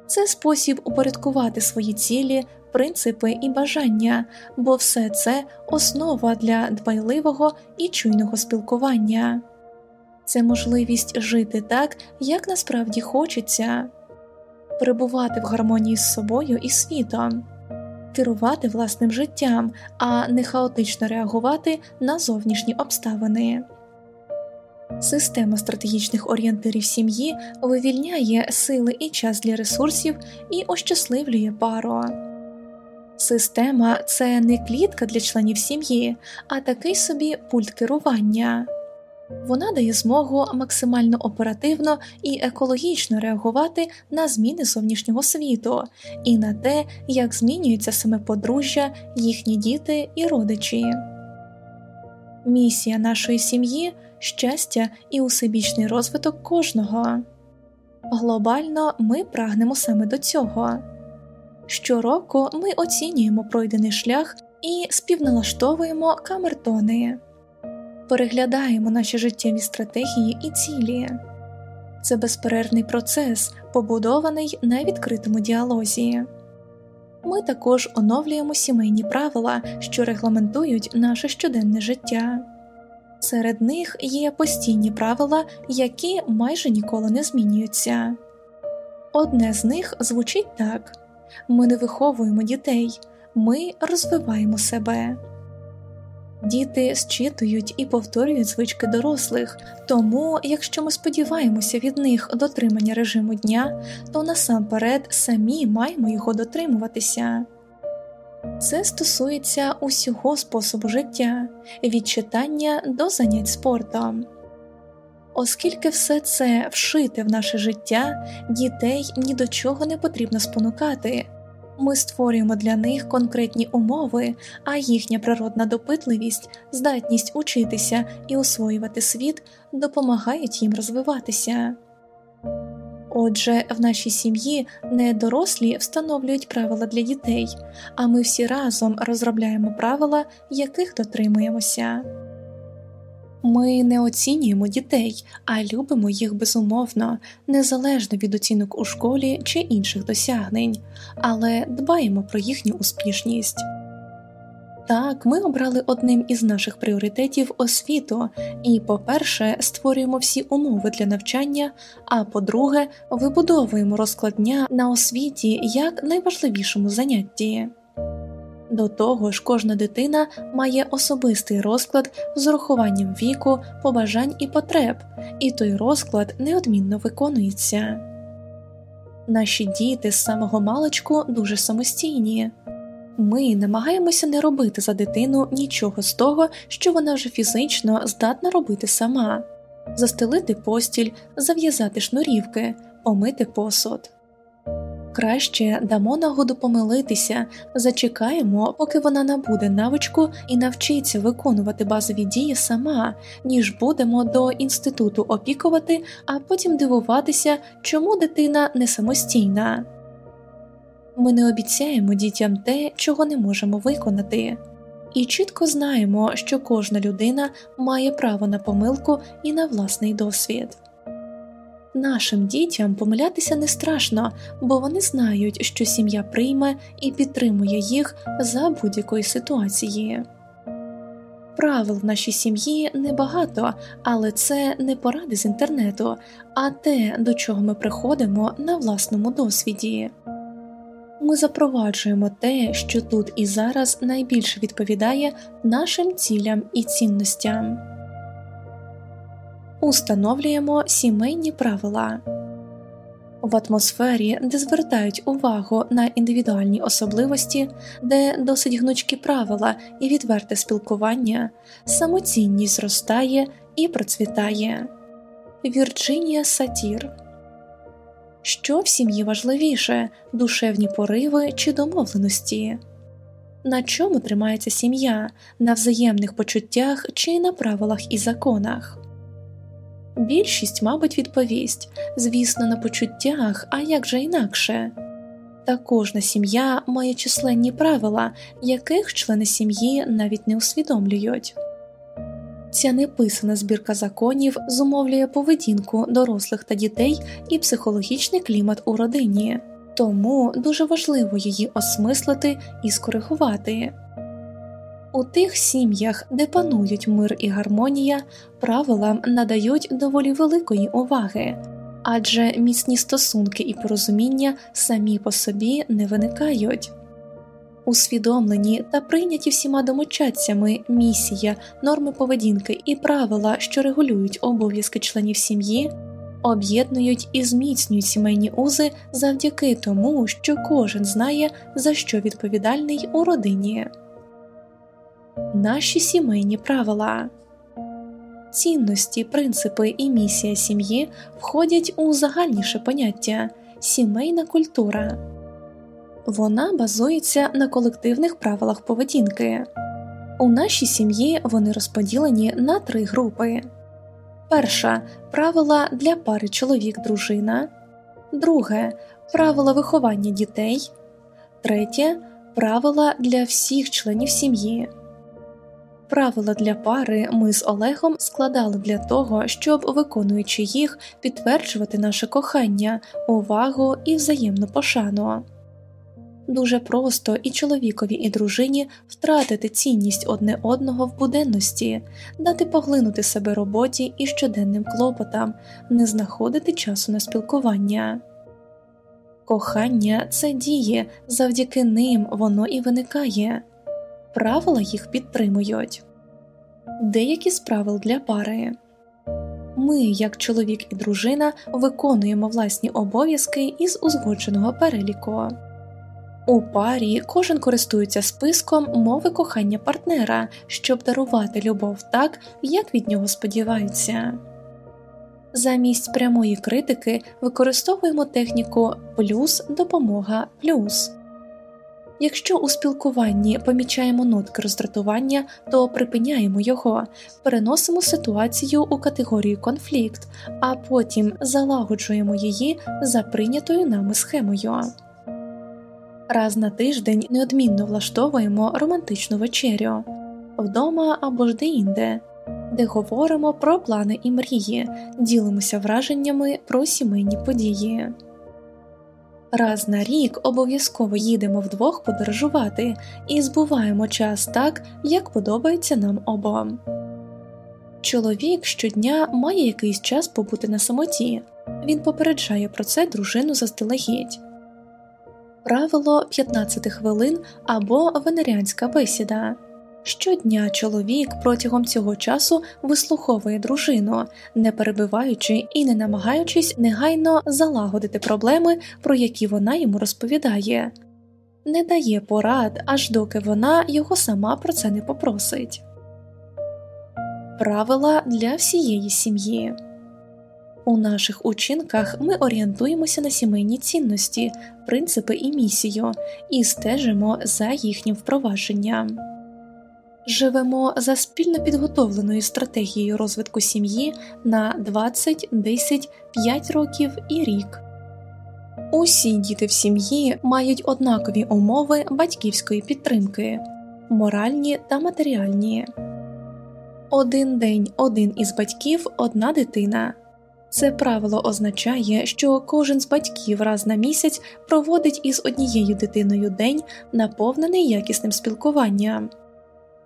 Це спосіб упорядкувати свої цілі, принципи і бажання, бо все це основа для дбайливого і чуйного спілкування, це можливість жити так, як насправді хочеться, перебувати в гармонії з собою і світом керувати власним життям, а не хаотично реагувати на зовнішні обставини. Система стратегічних орієнтирів сім'ї вивільняє сили і час для ресурсів і ощасливлює пару. Система це не клітка для членів сім'ї, а такий собі пульт керування. Вона дає змогу максимально оперативно і екологічно реагувати на зміни зовнішнього світу і на те, як змінюється саме подружжя, їхні діти і родичі. Місія нашої сім'ї щастя і усебічний розвиток кожного. Глобально ми прагнемо саме до цього. Щороку ми оцінюємо пройдений шлях і співналаштовуємо камертони переглядаємо наші життєві стратегії і цілі. Це безперервний процес, побудований на відкритому діалозі. Ми також оновлюємо сімейні правила, що регламентують наше щоденне життя. Серед них є постійні правила, які майже ніколи не змінюються. Одне з них звучить так: ми не виховуємо дітей, ми розвиваємо себе. Діти зчитують і повторюють звички дорослих, тому, якщо ми сподіваємося від них дотримання режиму дня, то насамперед самі маємо його дотримуватися. Це стосується усього способу життя, від читання до занять спортом. Оскільки все це вшите в наше життя, дітей ні до чого не потрібно спонукати. Ми створюємо для них конкретні умови, а їхня природна допитливість, здатність учитися і освоювати світ допомагають їм розвиватися. Отже, в нашій сім'ї не дорослі встановлюють правила для дітей, а ми всі разом розробляємо правила, яких дотримуємося. Ми не оцінюємо дітей, а любимо їх безумовно, незалежно від оцінок у школі чи інших досягнень, але дбаємо про їхню успішність. Так, ми обрали одним із наших пріоритетів освіту і, по-перше, створюємо всі умови для навчання, а по-друге, вибудовуємо розклад дня на освіті як найважливішому занятті. До того ж, кожна дитина має особистий розклад з урахуванням віку, побажань і потреб, і той розклад неодмінно виконується. Наші діти з самого маличку дуже самостійні. Ми намагаємося не робити за дитину нічого з того, що вона вже фізично здатна робити сама застелити постіль, зав'язати шнурівки, помити посуд краще дамо нагоду помилитися, зачекаємо, поки вона набуде навичку і навчиться виконувати базові дії сама, ніж будемо до інституту опікувати, а потім дивуватися, чому дитина не самостійна. Ми не обіцяємо дітям те, чого не можемо виконати, і чітко знаємо, що кожна людина має право на помилку і на власний досвід. Нашим дітям помилятися не страшно, бо вони знають, що сім'я прийме і підтримує їх за будь-якої ситуації. Правил в нашій сім'ї небагато, але це не поради з інтернету, а те, до чого ми приходимо на власному досвіді. Ми запроваджуємо те, що тут і зараз найбільше відповідає нашим цілям і цінностям. Установлюємо сімейні правила. В атмосфері, де звертають увагу на індивідуальні особливості, де досить гнучкі правила і відверте спілкування, самоцінність зростає і процвітає. Вірджинія Сатір Що в сім'ї важливіше душевні пориви чи домовленості? На чому тримається сім'я, на взаємних почуттях чи на правилах і законах? Більшість, мабуть, відповість звісно, на почуттях, а як же інакше. Та кожна сім'я має численні правила, яких члени сім'ї навіть не усвідомлюють. Ця неписана збірка законів зумовлює поведінку дорослих та дітей і психологічний клімат у родині, тому дуже важливо її осмислити і скоригувати. У тих сім'ях, де панують мир і гармонія, правилам надають доволі великої уваги, адже міцні стосунки і порозуміння самі по собі не виникають. Усвідомлені та прийняті всіма домочадцями місія, норми поведінки і правила, що регулюють обов'язки членів сім'ї, об'єднують і зміцнюють сімейні узи завдяки тому, що кожен знає, за що відповідальний у родині. Наші сімейні правила цінності, принципи і місія сім'ї входять у загальніше поняття сімейна культура. Вона базується на колективних правилах поведінки. У нашій сім'ї вони розподілені на три групи: перша правила для пари чоловік-дружина, друге правила виховання дітей, третє правила для всіх членів сім'ї. Правила для пари ми з Олегом складали для того, щоб, виконуючи їх, підтверджувати наше кохання, увагу і взаємну пошану. Дуже просто і чоловікові, і дружині втратити цінність одне одного в буденності, дати поглинути себе роботі і щоденним клопотам, не знаходити часу на спілкування. Кохання це діє, завдяки ним воно і виникає правила їх підтримують. Деякі з правил для пари ми, як чоловік і дружина, виконуємо власні обов'язки із узгодженого переліку. У парі кожен користується списком мови кохання партнера, щоб дарувати любов так, як від нього сподіваються. Замість прямої критики використовуємо техніку плюс допомога плюс. Якщо у спілкуванні помічаємо нотки роздратування, то припиняємо його, переносимо ситуацію у категорію конфлікт, а потім залагоджуємо її за прийнятою нами схемою. Раз на тиждень неодмінно влаштовуємо романтичну вечерю вдома або ж де-інде, де говоримо про плани і мрії, ділимося враженнями про сімейні події. Раз на рік обов'язково їдемо вдвох подорожувати і збуваємо час так, як подобається нам обом. Чоловік щодня має якийсь час побути на самоті, він попереджає про це дружину заздалегідь. Правило 15 хвилин або венеріанська бесіда. Щодня чоловік протягом цього часу вислуховує дружину, не перебиваючи і не намагаючись негайно залагодити проблеми, про які вона йому розповідає, не дає порад, аж доки вона його сама про це не попросить. Правила для всієї сім'ї. У наших учинках ми орієнтуємося на сімейні цінності, принципи і місію і стежимо за їхнім впровадженням живемо за спільно підготовленою стратегією розвитку сім'ї на 20, 10, 5 років і рік. Усі діти в сім'ї мають однакові умови батьківської підтримки моральні та матеріальні. Один день один із батьків одна дитина. Це правило означає, що кожен з батьків раз на місяць проводить із однією дитиною день, наповнений якісним спілкуванням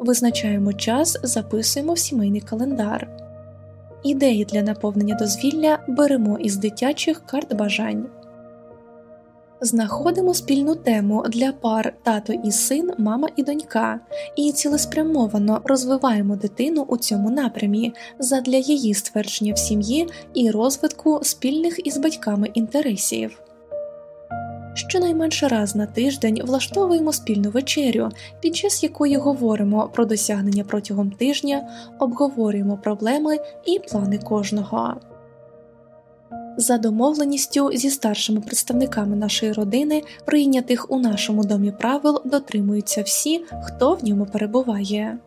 визначаємо час, записуємо в сімейний календар. Ідеї для наповнення дозвілля беремо із дитячих карт бажань. Знаходимо спільну тему для пар тато і син, мама і донька, і цілеспрямовано розвиваємо дитину у цьому напрямі задля її ствердження в сім'ї і розвитку спільних із батьками інтересів. Щонайменше раз на тиждень влаштовуємо спільну вечерю, під час якої говоримо про досягнення протягом тижня, обговорюємо проблеми і плани кожного. За домовленістю зі старшими представниками нашої родини, прийнятих у нашому домі правил, дотримуються всі, хто в ньому перебуває.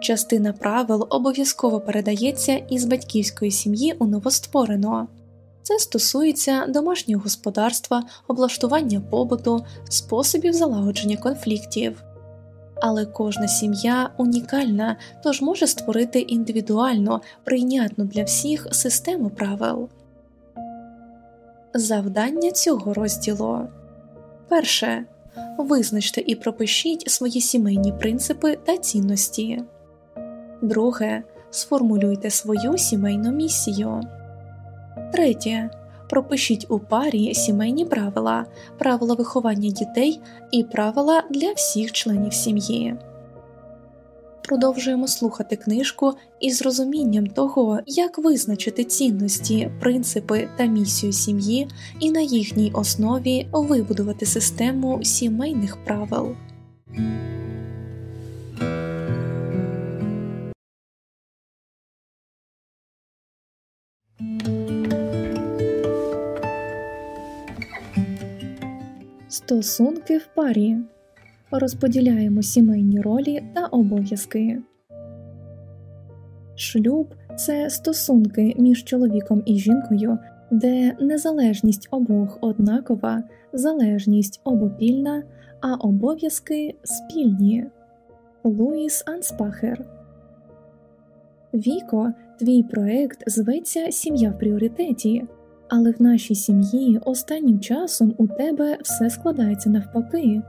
Частина правил обов'язково передається із батьківської сім'ї у новостворено. Це стосується домашнього господарства, облаштування побуту, способів залагодження конфліктів. Але кожна сім'я унікальна, тож може створити індивідуальну, прийнятну для всіх систему правил. Завдання цього розділу перше. Визначте і пропишіть свої сімейні принципи та цінності. Друге. Сформулюйте свою сімейну місію. Третє. Пропишіть у парі сімейні правила, правила виховання дітей і правила для всіх членів сім'ї. Продовжуємо слухати книжку із розумінням того, як визначити цінності, принципи та місію сім'ї, і на їхній основі вибудувати систему сімейних правил. Стосунки в парі розподіляємо сімейні ролі та обов'язки. Шлюб це стосунки між чоловіком і жінкою, де незалежність обох однакова, залежність обопільна, а обов'язки спільні. Луїс Анспахер Віко, твій проект зветься Сім'я в пріоритеті. Але в нашій сім'ї останнім часом у тебе все складається навпаки.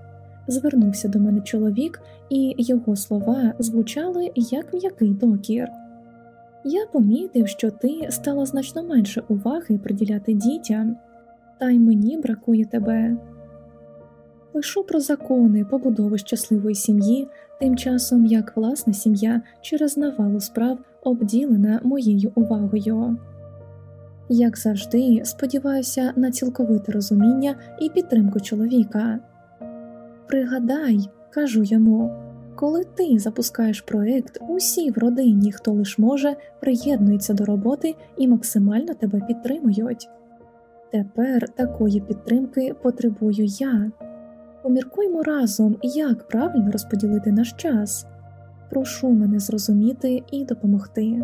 Звернувся до мене чоловік, і його слова звучали як м'який докір. Я помітив, що ти стала значно менше уваги приділяти дітям, та й мені бракує тебе. Пишу про закони побудови щасливої сім'ї, тим часом як власна сім'я через навалу справ обділена моєю увагою. Як завжди, сподіваюся на цілковите розуміння і підтримку чоловіка. Пригадай, кажу йому, коли ти запускаєш проект, усі в родині, хто лиш може, приєднуються до роботи і максимально тебе підтримують. Тепер такої підтримки потребую я. Поміркуймо разом, як правильно розподілити наш час. Прошу мене зрозуміти і допомогти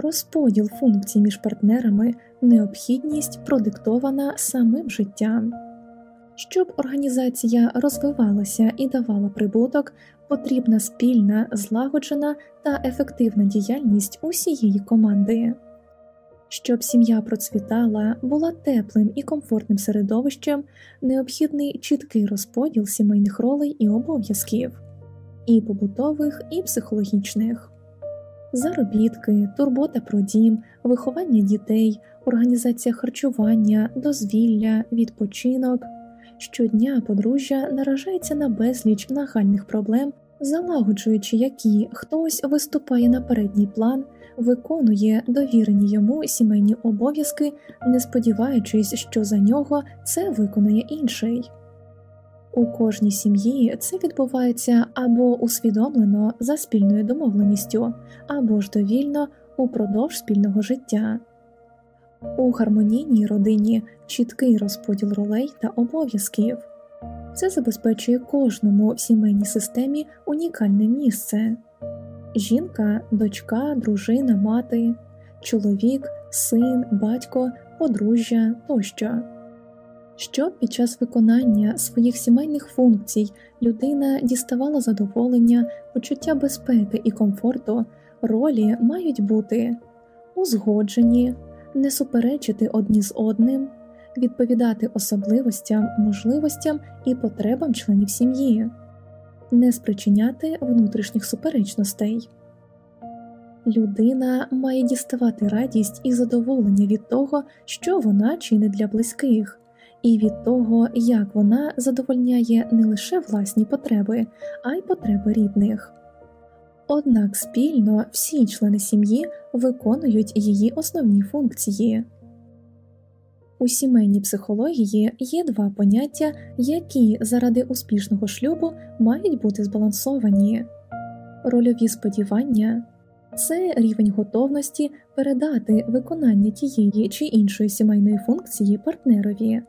розподіл функцій між партнерами, необхідність продиктована самим життям. Щоб організація розвивалася і давала прибуток, потрібна спільна, злагоджена та ефективна діяльність усієї команди. Щоб сім'я процвітала, була теплим і комфортним середовищем, необхідний чіткий розподіл сімейних ролей і обов'язків, і побутових, і психологічних заробітки, турбота про дім, виховання дітей, організація харчування, дозвілля, відпочинок. Щодня подружжя наражається на безліч нагальних проблем, залагоджуючи які хтось виступає на передній план, виконує довірені йому сімейні обов'язки, не сподіваючись, що за нього це виконує інший. У кожній сім'ї це відбувається або усвідомлено за спільною домовленістю, або ж довільно упродовж спільного життя. У гармонійній родині чіткий розподіл ролей та обов'язків. Це забезпечує кожному в сімейній системі унікальне місце. Жінка, дочка, дружина, мати, чоловік, син, батько, подружжя тощо щоб під час виконання своїх сімейних функцій людина діставала задоволення, почуття безпеки і комфорту, ролі мають бути узгоджені, не суперечити одні з одним, відповідати особливостям, можливостям і потребам членів сім'ї, не спричиняти внутрішніх суперечностей. Людина має діставати радість і задоволення від того, що вона чинить для близьких і від того, як вона задовольняє не лише власні потреби, а й потреби рідних. Однак спільно всі члени сім'ї виконують її основні функції. У сімейній психології є два поняття, які заради успішного шлюбу мають бути збалансовані рольові сподівання це рівень готовності передати виконання тієї чи іншої сімейної функції партнерові.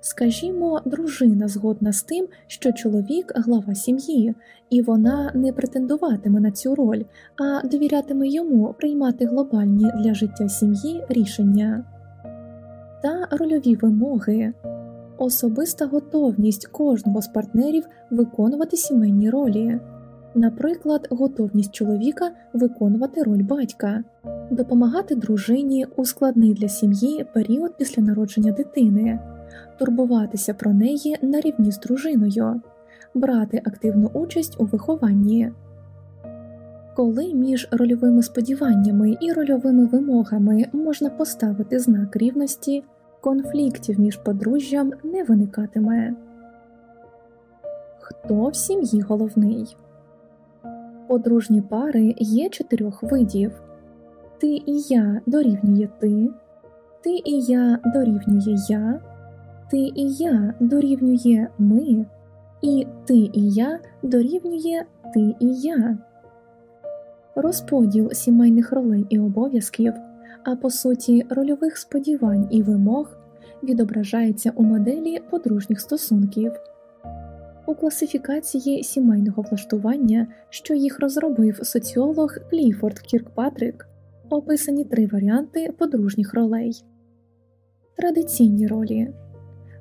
Скажімо, дружина згодна з тим, що чоловік глава сім'ї, і вона не претендуватиме на цю роль, а довірятиме йому приймати глобальні для життя сім'ї рішення. Та рольові вимоги, особиста готовність кожного з партнерів виконувати сімейні ролі, наприклад, готовність чоловіка виконувати роль батька, допомагати дружині у складний для сім'ї період після народження дитини, турбуватися про неї на рівні з дружиною, брати активну участь у вихованні. Коли між рольовими сподіваннями і рольовими вимогами можна поставити знак рівності, конфліктів між подружжям не виникатиме. Хто в сім'ї головний? Подружні пари є чотирьох видів Ти і я дорівнює ти, ти і я дорівнює я, ти і я дорівнює ми, і ти і я дорівнює ти і я розподіл сімейних ролей і обов'язків, а по суті рольових сподівань і вимог відображається у моделі подружніх стосунків. У класифікації сімейного влаштування, що їх розробив соціолог Кліфорд Кіркпатрик, описані три варіанти подружніх ролей. Традиційні ролі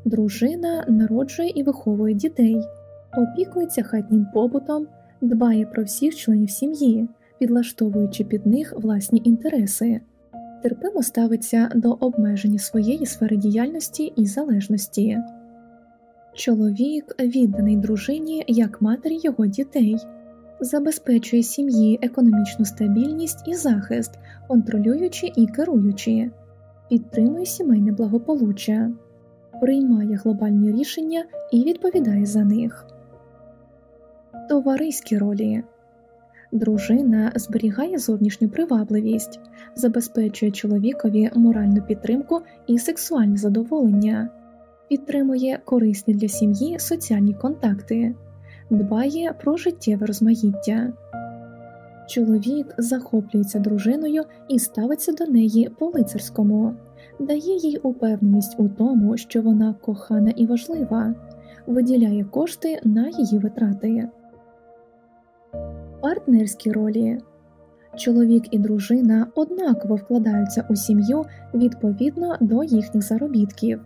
дружина народжує і виховує дітей, опікується хатнім побутом, дбає про всіх членів сім'ї, підлаштовуючи під них власні інтереси, терпимо ставиться до обмеження своєї сфери діяльності і залежності. Чоловік відданий дружині як матері його дітей, забезпечує сім'ї економічну стабільність і захист, контролюючи і керуючи, підтримує сімейне благополуччя, приймає глобальні рішення і відповідає за них. Товариські ролі Дружина зберігає зовнішню привабливість, забезпечує чоловікові моральну підтримку і сексуальне задоволення, підтримує корисні для сім'ї соціальні контакти, дбає про життєве розмаїття. Чоловік захоплюється дружиною і ставиться до неї по лицарському, дає їй упевненість у тому, що вона кохана і важлива, виділяє кошти на її витрати. Партнерські ролі чоловік і дружина однаково вкладаються у сім'ю відповідно до їхніх заробітків,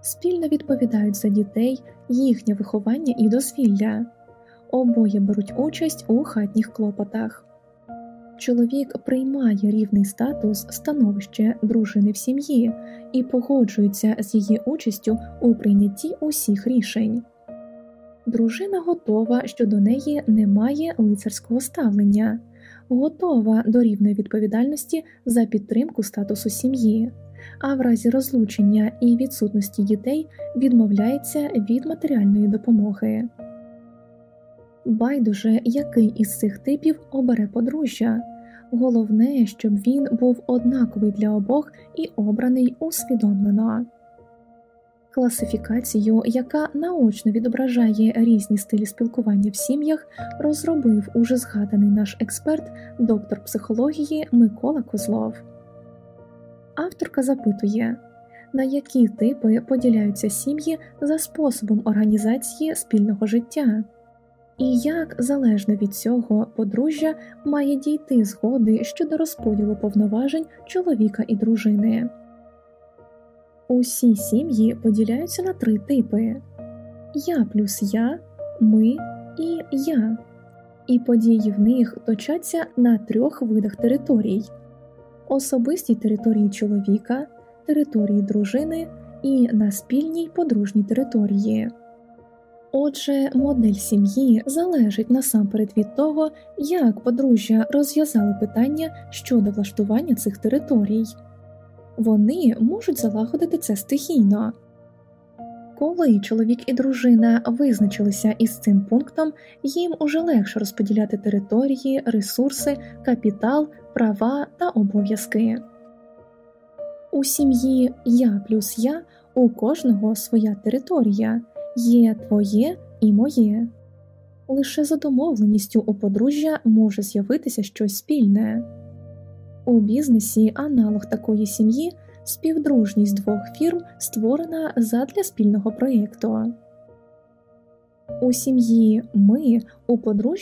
спільно відповідають за дітей, їхнє виховання і дозвілля, обоє беруть участь у хатніх клопотах. Чоловік приймає рівний статус становище дружини в сім'ї і погоджується з її участю у прийнятті усіх рішень. Дружина готова, що до неї немає лицарського ставлення, готова до рівної відповідальності за підтримку статусу сім'ї, а в разі розлучення і відсутності дітей відмовляється від матеріальної допомоги. Байдуже, який із цих типів обере подружжя. Головне, щоб він був однаковий для обох і обраний усвідомлено класифікацію, яка наочно відображає різні стилі спілкування в сім'ях, розробив уже згаданий наш експерт, доктор психології Микола Козлов. Авторка запитує, на які типи поділяються сім'ї за способом організації спільного життя, і як залежно від цього подружжя має дійти згоди щодо розподілу повноважень чоловіка і дружини. Усі сім'ї поділяються на три типи: я плюс я, ми і я, і події в них точаться на трьох видах територій: особистій території чоловіка, території дружини і на спільній подружній території. Отже, модель сім'ї залежить насамперед від того, як подружжя розв'язали питання щодо влаштування цих територій вони можуть залагодити це стихійно. Коли чоловік і дружина визначилися із цим пунктом, їм уже легше розподіляти території, ресурси, капітал, права та обов'язки. У сім'ї Я плюс я у кожного своя територія є твоє і моє. Лише за домовленістю у подружжя може з'явитися щось спільне. У бізнесі аналог такої сім'ї співдружність двох фірм створена задля спільного проєкту. У сім'ї ми у подружжя